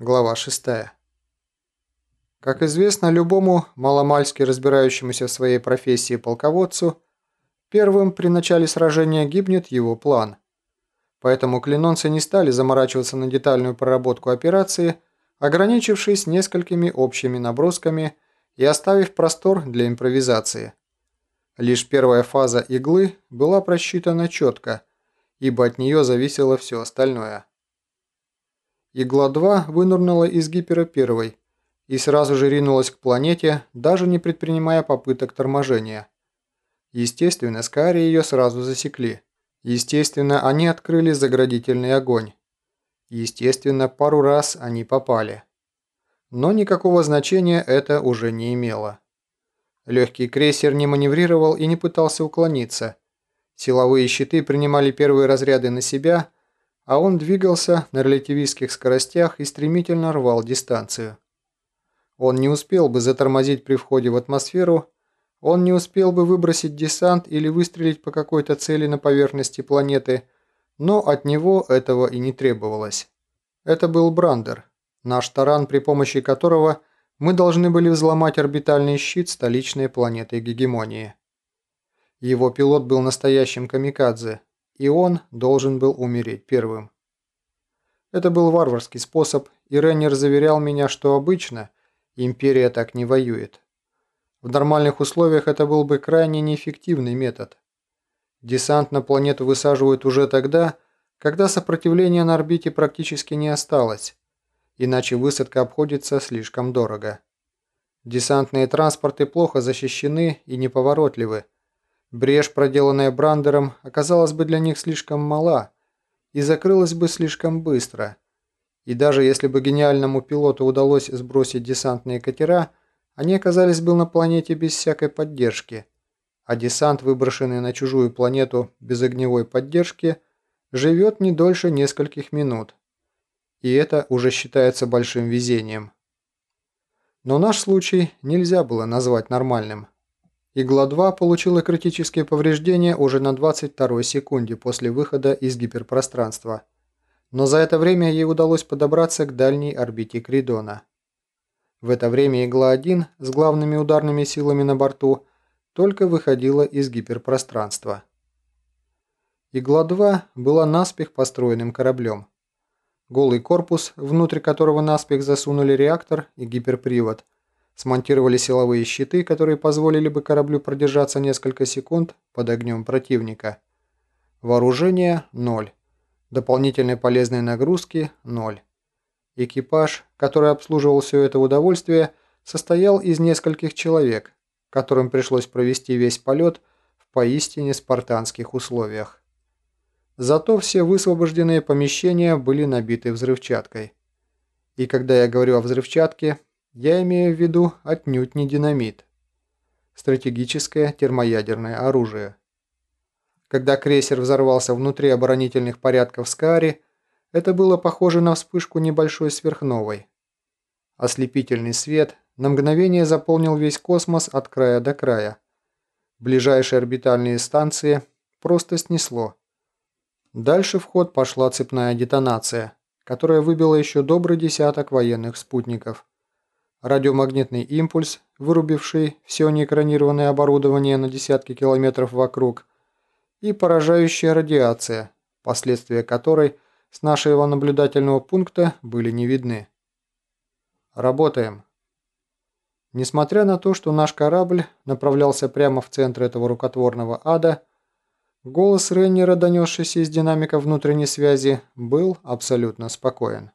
Глава 6. Как известно любому маломальски разбирающемуся в своей профессии полководцу, первым при начале сражения гибнет его план. Поэтому клинонцы не стали заморачиваться на детальную проработку операции, ограничившись несколькими общими набросками и оставив простор для импровизации. Лишь первая фаза иглы была просчитана четко, ибо от нее зависело все остальное. Игла-2 вынырнула из гипера первой и сразу же ринулась к планете, даже не предпринимая попыток торможения. Естественно, Скари ее сразу засекли. Естественно, они открыли заградительный огонь. Естественно, пару раз они попали. Но никакого значения это уже не имело. Легкий крейсер не маневрировал и не пытался уклониться. Силовые щиты принимали первые разряды на себя – а он двигался на релятивистских скоростях и стремительно рвал дистанцию. Он не успел бы затормозить при входе в атмосферу, он не успел бы выбросить десант или выстрелить по какой-то цели на поверхности планеты, но от него этого и не требовалось. Это был Брандер, наш таран, при помощи которого мы должны были взломать орбитальный щит столичной планеты Гегемонии. Его пилот был настоящим камикадзе, и он должен был умереть первым. Это был варварский способ, и Реннер заверял меня, что обычно империя так не воюет. В нормальных условиях это был бы крайне неэффективный метод. Десант на планету высаживают уже тогда, когда сопротивления на орбите практически не осталось, иначе высадка обходится слишком дорого. Десантные транспорты плохо защищены и неповоротливы, Брешь, проделанная Брандером, оказалась бы для них слишком мала и закрылась бы слишком быстро. И даже если бы гениальному пилоту удалось сбросить десантные катера, они оказались бы на планете без всякой поддержки. А десант, выброшенный на чужую планету без огневой поддержки, живет не дольше нескольких минут. И это уже считается большим везением. Но наш случай нельзя было назвать нормальным. Игла-2 получила критические повреждения уже на 22 секунде после выхода из гиперпространства. Но за это время ей удалось подобраться к дальней орбите Кридона. В это время Игла-1 с главными ударными силами на борту только выходила из гиперпространства. Игла-2 была наспех построенным кораблем. Голый корпус, внутрь которого наспех засунули реактор и гиперпривод – Смонтировали силовые щиты, которые позволили бы кораблю продержаться несколько секунд под огнем противника. Вооружение – ноль. Дополнительной полезной нагрузки – ноль. Экипаж, который обслуживал все это удовольствие, состоял из нескольких человек, которым пришлось провести весь полет в поистине спартанских условиях. Зато все высвобожденные помещения были набиты взрывчаткой. И когда я говорю о взрывчатке, я имею в виду отнюдь не динамит. Стратегическое термоядерное оружие. Когда крейсер взорвался внутри оборонительных порядков Скари, это было похоже на вспышку небольшой сверхновой. Ослепительный свет на мгновение заполнил весь космос от края до края. Ближайшие орбитальные станции просто снесло. Дальше в ход пошла цепная детонация, которая выбила еще добрый десяток военных спутников – радиомагнитный импульс, вырубивший все неэкранированное оборудование на десятки километров вокруг, и поражающая радиация, последствия которой с нашего наблюдательного пункта были не видны. Работаем. Несмотря на то, что наш корабль направлялся прямо в центр этого рукотворного ада, голос Рейнера, донесшийся из динамика внутренней связи, был абсолютно спокоен.